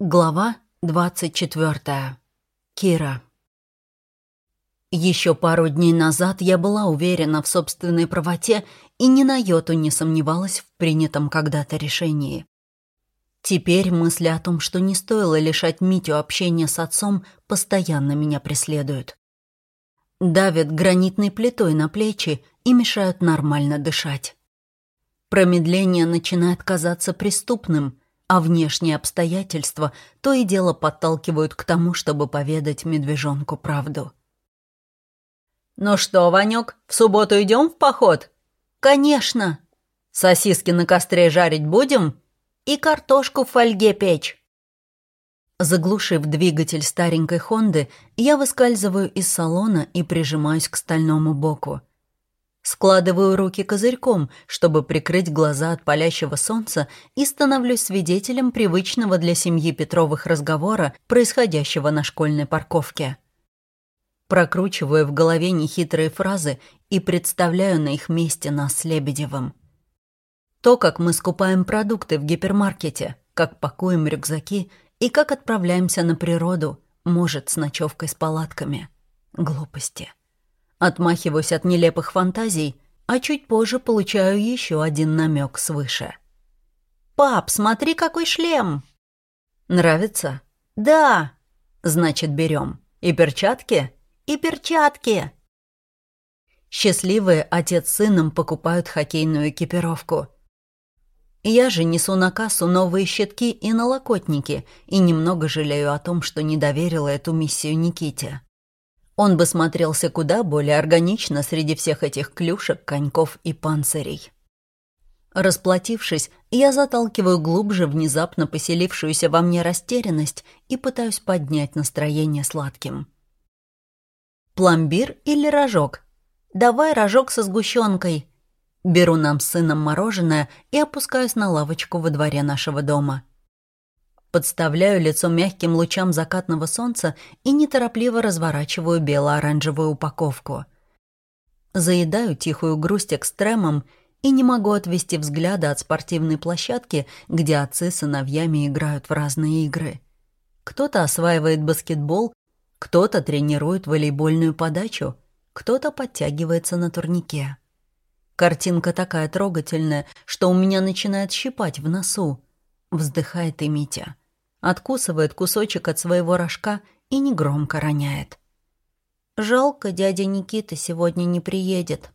Глава 24. Кира. Еще пару дней назад я была уверена в собственной правоте и ни на йоту не сомневалась в принятом когда-то решении. Теперь мысли о том, что не стоило лишать Митю общения с отцом, постоянно меня преследуют. Давят гранитной плитой на плечи и мешают нормально дышать. Промедление начинает казаться преступным – а внешние обстоятельства то и дело подталкивают к тому, чтобы поведать медвежонку правду. «Ну что, Ванек, в субботу идем в поход?» «Конечно!» «Сосиски на костре жарить будем?» «И картошку в фольге печь!» Заглушив двигатель старенькой «Хонды», я выскальзываю из салона и прижимаюсь к стальному боку. Складываю руки козырьком, чтобы прикрыть глаза от палящего солнца и становлюсь свидетелем привычного для семьи Петровых разговора, происходящего на школьной парковке. Прокручиваю в голове нехитрые фразы и представляю на их месте нас с Лебедевым. То, как мы скупаем продукты в гипермаркете, как пакуем рюкзаки и как отправляемся на природу, может, с ночевкой с палатками. Глупости. Отмахиваюсь от нелепых фантазий, а чуть позже получаю еще один намек свыше. «Пап, смотри, какой шлем!» «Нравится?» «Да!» «Значит, берем. И перчатки?» «И перчатки!» Счастливые отец с сыном покупают хоккейную экипировку. Я же несу на кассу новые щитки и налокотники и немного жалею о том, что не доверила эту миссию Никите. Он бы смотрелся куда более органично среди всех этих клюшек, коньков и панцирей. Расплатившись, я заталкиваю глубже внезапно поселившуюся во мне растерянность и пытаюсь поднять настроение сладким. Пломбир или рожок? Давай рожок со сгущенкой. Беру нам с сыном мороженое и опускаюсь на лавочку во дворе нашего дома. Подставляю лицо мягким лучам закатного солнца и неторопливо разворачиваю бело-оранжевую упаковку. Заедаю тихую грусть экстремом и не могу отвести взгляда от спортивной площадки, где отцы с сыновьями играют в разные игры. Кто-то осваивает баскетбол, кто-то тренирует волейбольную подачу, кто-то подтягивается на турнике. Картинка такая трогательная, что у меня начинает щипать в носу. Вздыхает и Митя. Откусывает кусочек от своего рожка и негромко роняет. «Жалко, дядя Никита сегодня не приедет».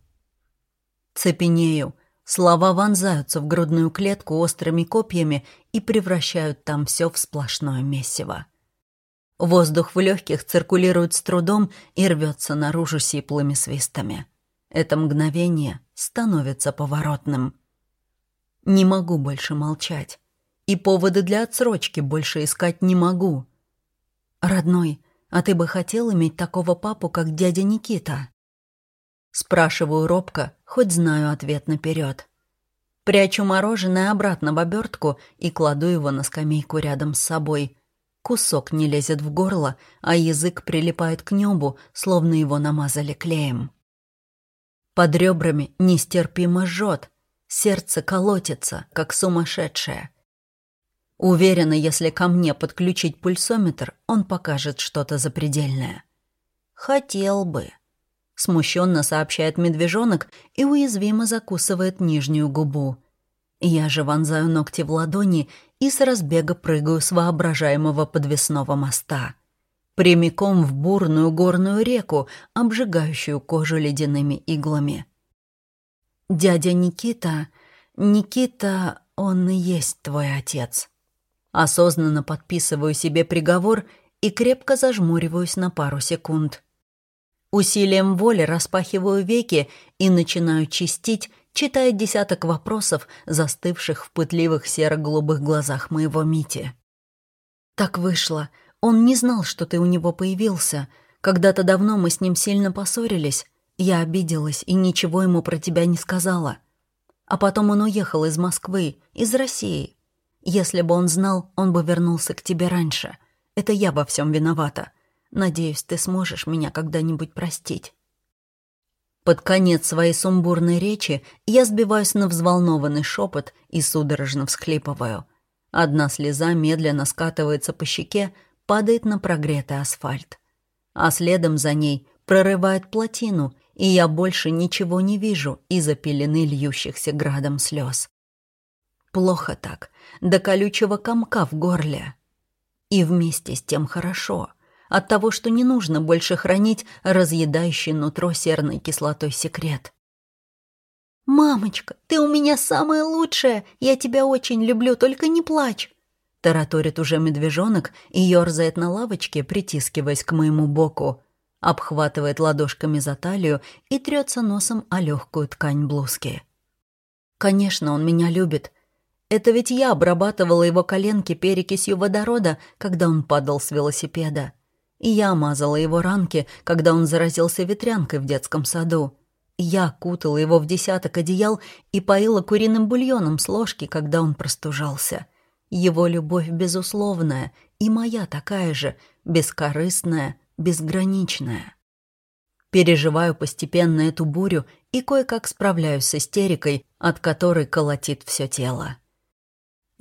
Цепенею. Слова вонзаются в грудную клетку острыми копьями и превращают там все в сплошное месиво. Воздух в легких циркулирует с трудом и рвется наружу сиплыми свистами. Это мгновение становится поворотным. Не могу больше молчать. И поводы для отсрочки больше искать не могу. Родной, а ты бы хотел иметь такого папу, как дядя Никита? Спрашиваю робко, хоть знаю ответ наперед. Прячу мороженое обратно в обертку и кладу его на скамейку рядом с собой. Кусок не лезет в горло, а язык прилипает к небу, словно его намазали клеем. Под ребрами нестерпимо жжет, сердце колотится, как сумасшедшее. Уверена, если ко мне подключить пульсометр, он покажет что-то запредельное. «Хотел бы», — смущенно сообщает медвежонок и уязвимо закусывает нижнюю губу. Я же вонзаю ногти в ладони и с разбега прыгаю с воображаемого подвесного моста. Прямиком в бурную горную реку, обжигающую кожу ледяными иглами. «Дядя Никита... Никита, он и есть твой отец». Осознанно подписываю себе приговор и крепко зажмуриваюсь на пару секунд. Усилием воли распахиваю веки и начинаю чистить, читая десяток вопросов, застывших в пытливых серо-голубых глазах моего Мити. «Так вышло. Он не знал, что ты у него появился. Когда-то давно мы с ним сильно поссорились. Я обиделась и ничего ему про тебя не сказала. А потом он уехал из Москвы, из России. Если бы он знал, он бы вернулся к тебе раньше. Это я во всем виновата. Надеюсь, ты сможешь меня когда-нибудь простить». Под конец своей сумбурной речи я сбиваюсь на взволнованный шепот и судорожно всхлипываю. Одна слеза медленно скатывается по щеке, падает на прогретый асфальт. А следом за ней прорывает плотину, и я больше ничего не вижу из-за пелены льющихся градом слез. Плохо так, до колючего комка в горле. И вместе с тем хорошо, от того, что не нужно больше хранить разъедающий нутро серной кислотой секрет. «Мамочка, ты у меня самая лучшая! Я тебя очень люблю, только не плачь!» Тараторит уже медвежонок и ерзает на лавочке, притискиваясь к моему боку. Обхватывает ладошками за талию и трется носом о легкую ткань блузки. Конечно, он меня любит. Это ведь я обрабатывала его коленки перекисью водорода, когда он падал с велосипеда. И я мазала его ранки, когда он заразился ветрянкой в детском саду. Я кутала его в десяток одеял и поила куриным бульоном с ложки, когда он простужался. Его любовь безусловная, и моя такая же, бескорыстная, безграничная. Переживаю постепенно эту бурю и кое-как справляюсь с истерикой, от которой колотит все тело.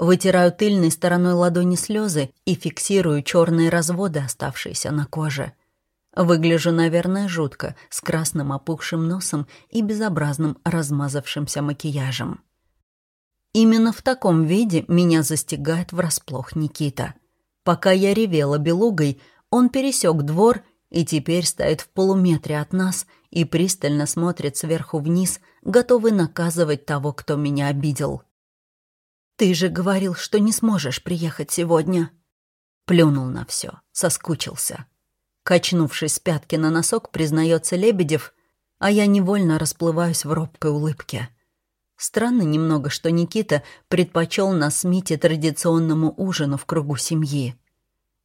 Вытираю тыльной стороной ладони слезы и фиксирую черные разводы, оставшиеся на коже. Выгляжу, наверное, жутко, с красным опухшим носом и безобразным размазавшимся макияжем. Именно в таком виде меня застигает врасплох Никита. Пока я ревела белугой, он пересек двор и теперь стоит в полуметре от нас и пристально смотрит сверху вниз, готовый наказывать того, кто меня обидел. «Ты же говорил, что не сможешь приехать сегодня». Плюнул на все, соскучился. Качнувшись с пятки на носок, признается Лебедев, а я невольно расплываюсь в робкой улыбке. Странно немного, что Никита предпочел нас с Мите традиционному ужину в кругу семьи.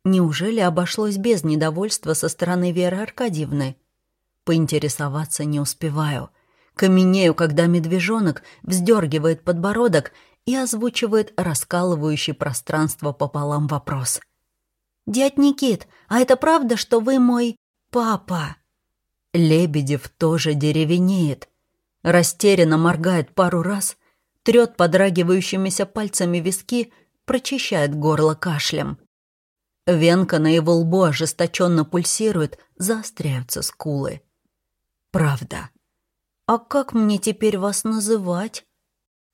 Неужели обошлось без недовольства со стороны Веры Аркадьевны? Поинтересоваться не успеваю. Каменею, когда медвежонок вздергивает подбородок и озвучивает раскалывающий пространство пополам вопрос. «Дядь Никит, а это правда, что вы мой папа?» Лебедев тоже деревенеет. Растерянно моргает пару раз, трет подрагивающимися пальцами виски, прочищает горло кашлем. Венка на его лбу ожесточенно пульсирует, заостряются скулы. «Правда. А как мне теперь вас называть?»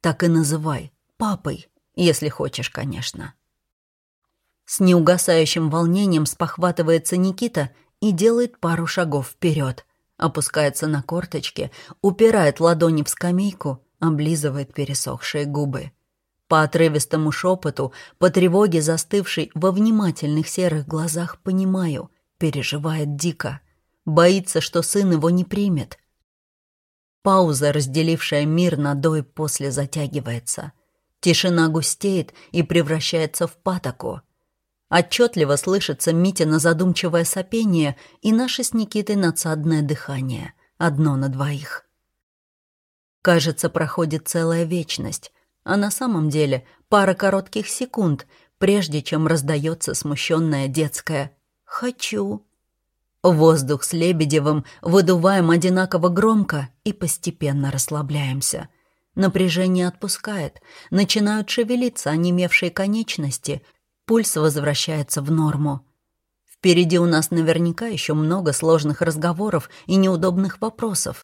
«Так и называй. Папой, если хочешь, конечно». С неугасающим волнением спохватывается Никита и делает пару шагов вперед, опускается на корточки, упирает ладони в скамейку, облизывает пересохшие губы. По отрывистому шепоту, по тревоге, застывшей во внимательных серых глазах, понимаю, переживает дико. Боится, что сын его не примет. Пауза, разделившая мир на до и после, затягивается. Тишина густеет и превращается в патоку. Отчетливо слышится Митина задумчивое сопение и наше с Никитой надсадное дыхание. Одно на двоих. Кажется, проходит целая вечность, а на самом деле пара коротких секунд, прежде чем раздается смущенное детское «хочу». Воздух с Лебедевым выдуваем одинаково громко и постепенно расслабляемся. Напряжение отпускает, начинают шевелиться онемевшие конечности, Пульс возвращается в норму. Впереди у нас наверняка еще много сложных разговоров и неудобных вопросов.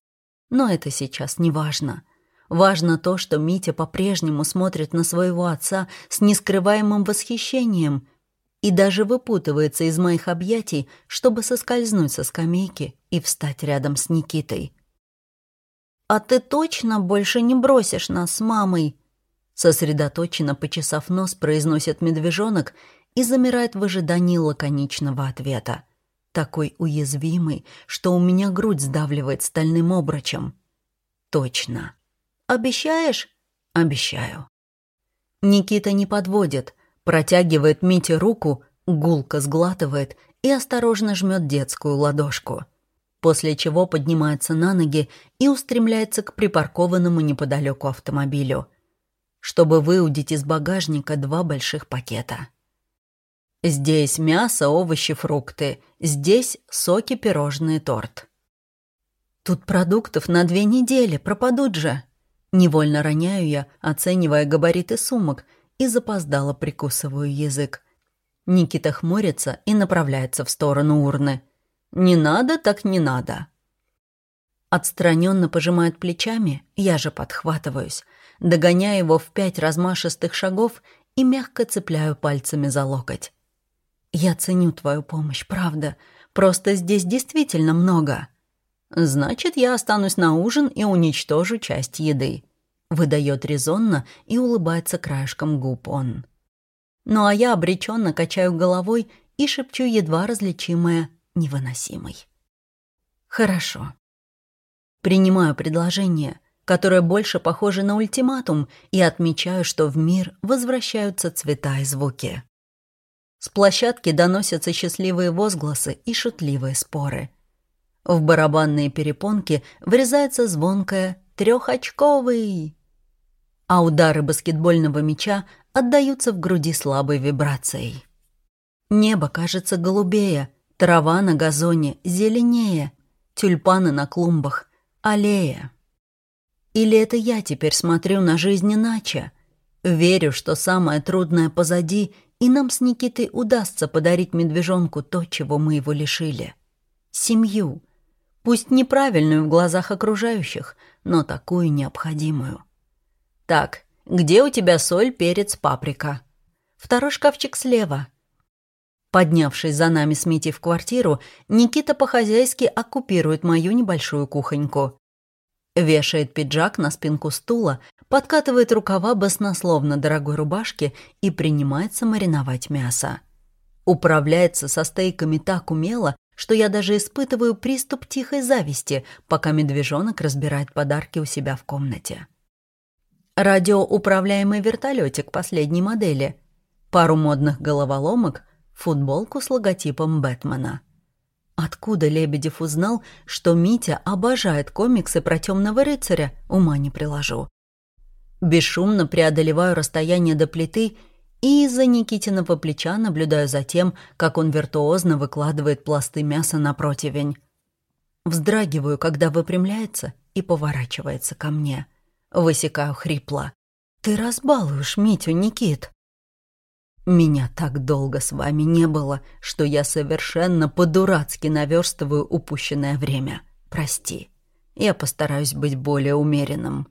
Но это сейчас не важно. Важно то, что Митя по-прежнему смотрит на своего отца с нескрываемым восхищением и даже выпутывается из моих объятий, чтобы соскользнуть со скамейки и встать рядом с Никитой. «А ты точно больше не бросишь нас с мамой?» Сосредоточенно почесав нос, произносит медвежонок и замирает в ожидании лаконичного ответа. Такой уязвимый, что у меня грудь сдавливает стальным обручем. Точно. Обещаешь? Обещаю. Никита не подводит, протягивает Мите руку, гулко сглатывает и осторожно жмет детскую ладошку. После чего поднимается на ноги и устремляется к припаркованному неподалеку автомобилю – чтобы выудить из багажника два больших пакета. Здесь мясо, овощи, фрукты. Здесь соки, пирожные, торт. Тут продуктов на две недели, пропадут же. Невольно роняю я, оценивая габариты сумок, и запоздало прикусываю язык. Никита хмурится и направляется в сторону урны. «Не надо, так не надо». Отстраненно пожимает плечами, я же подхватываюсь, догоняю его в пять размашистых шагов и мягко цепляю пальцами за локоть. «Я ценю твою помощь, правда. Просто здесь действительно много». «Значит, я останусь на ужин и уничтожу часть еды», — выдает резонно и улыбается краешком губ он. Ну а я обреченно качаю головой и шепчу едва различимое «невыносимый». «Хорошо». Принимаю предложение, которое больше похоже на ультиматум, и отмечаю, что в мир возвращаются цвета и звуки. С площадки доносятся счастливые возгласы и шутливые споры. В барабанные перепонки врезается звонкое «трехочковый», а удары баскетбольного мяча отдаются в груди слабой вибрацией. Небо кажется голубее, трава на газоне зеленее, тюльпаны на клумбах, аллея. Или это я теперь смотрю на жизнь иначе? Верю, что самое трудное позади, и нам с Никитой удастся подарить медвежонку то, чего мы его лишили. Семью. Пусть неправильную в глазах окружающих, но такую необходимую. Так, где у тебя соль, перец, паприка? Второй шкафчик слева. Поднявшись за нами с Митей в квартиру, Никита по-хозяйски оккупирует мою небольшую кухоньку. Вешает пиджак на спинку стула, подкатывает рукава баснословно дорогой рубашки и принимается мариновать мясо. Управляется со стейками так умело, что я даже испытываю приступ тихой зависти, пока медвежонок разбирает подарки у себя в комнате. Радиоуправляемый вертолетик последней модели, пару модных головоломок, футболку с логотипом Бэтмена. Откуда Лебедев узнал, что Митя обожает комиксы про темного рыцаря, ума не приложу. Бесшумно преодолеваю расстояние до плиты и из-за Никитиного плеча наблюдаю за тем, как он виртуозно выкладывает пласты мяса на противень. Вздрагиваю, когда выпрямляется и поворачивается ко мне. Высекаю хрипло. «Ты разбалуешь Митю, Никит!» Меня так долго с вами не было, что я совершенно по-дурацки наверстываю упущенное время. Прости. Я постараюсь быть более умеренным.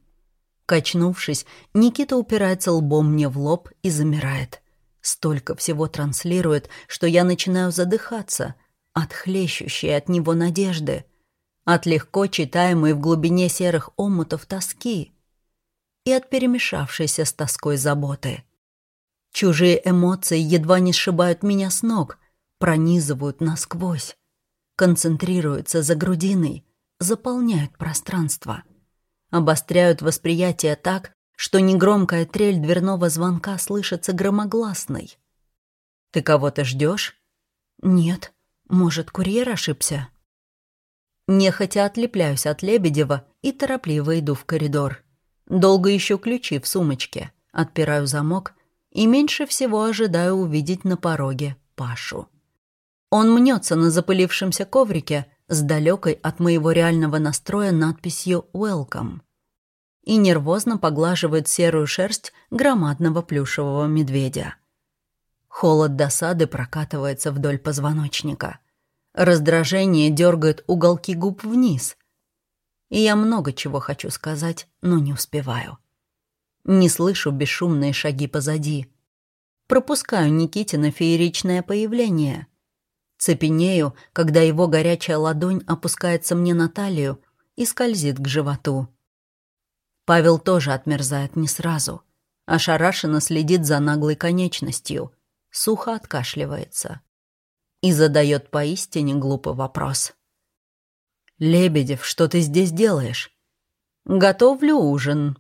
Качнувшись, Никита упирается лбом мне в лоб и замирает. Столько всего транслирует, что я начинаю задыхаться от хлещущей от него надежды, от легко читаемой в глубине серых омутов тоски и от перемешавшейся с тоской заботы. Чужие эмоции едва не сшибают меня с ног, пронизывают насквозь, концентрируются за грудиной, заполняют пространство, обостряют восприятие так, что негромкая трель дверного звонка слышится громогласной. «Ты кого-то ждешь? «Нет. Может, курьер ошибся?» Нехотя отлепляюсь от Лебедева и торопливо иду в коридор. Долго ищу ключи в сумочке, отпираю замок и меньше всего ожидаю увидеть на пороге Пашу. Он мнется на запылившемся коврике с далекой от моего реального настроя надписью «Welcome» и нервозно поглаживает серую шерсть громадного плюшевого медведя. Холод досады прокатывается вдоль позвоночника. Раздражение дергает уголки губ вниз. И я много чего хочу сказать, но не успеваю. Не слышу бесшумные шаги позади. Пропускаю Никитина фееричное появление. Цепенею, когда его горячая ладонь опускается мне на талию и скользит к животу. Павел тоже отмерзает не сразу. Ошарашенно следит за наглой конечностью, сухо откашливается и задает поистине глупый вопрос. «Лебедев, что ты здесь делаешь?» «Готовлю ужин»,